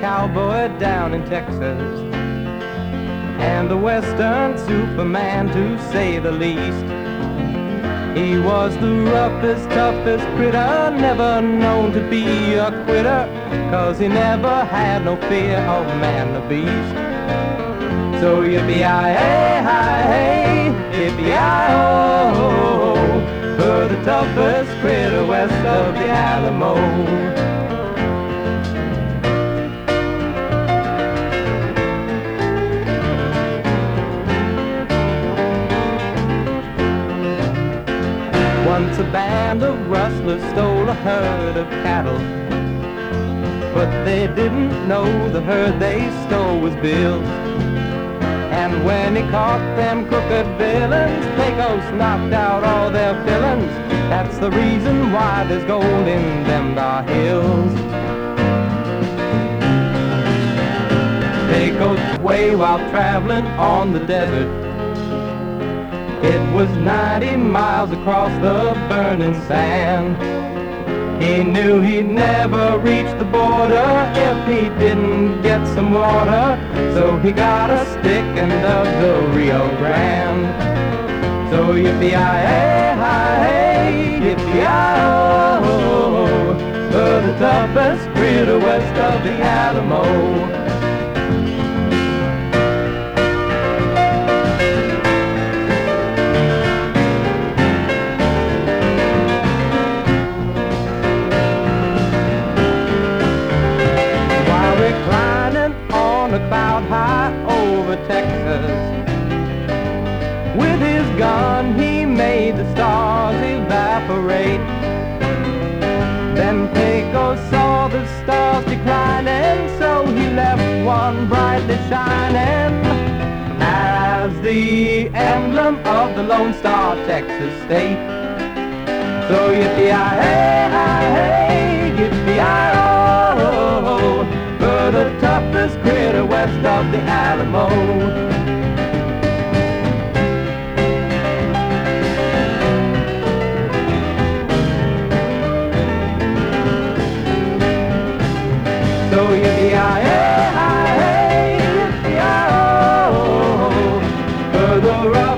cowboy down in Texas, and a western superman to say the least. He was the roughest, toughest critter, never known to be a quitter, cause he never had no fear of man or beast. So yippee-yi-hey, yippee-yi-oh, for the toughest critter west of the Alamo. Once a band of rustlers stole a herd of cattle. But they didn't know the herd they stole was Bill's. And when he caught them crooked villains, Pecos knocked out all their villains. That's the reason why there's gold in them thar hills. Pecos way while traveling on the desert. It was 90 miles across the burning sand. He knew he'd never reach the border if he didn't get some water. So he got a stick and dug the Rio Grande. So yippee-yi-hey, yippee-yi-oh, for the toughest critter west of the Alamo. With his gun he made the stars evaporate. Then Pecos saw the stars declining, so he left one brightly shining as the emblem of the Lone Star Texas State. So yippee-yi-hey, hey, yippee-yi-oh, for the toughest critter west of the Alamo. the road.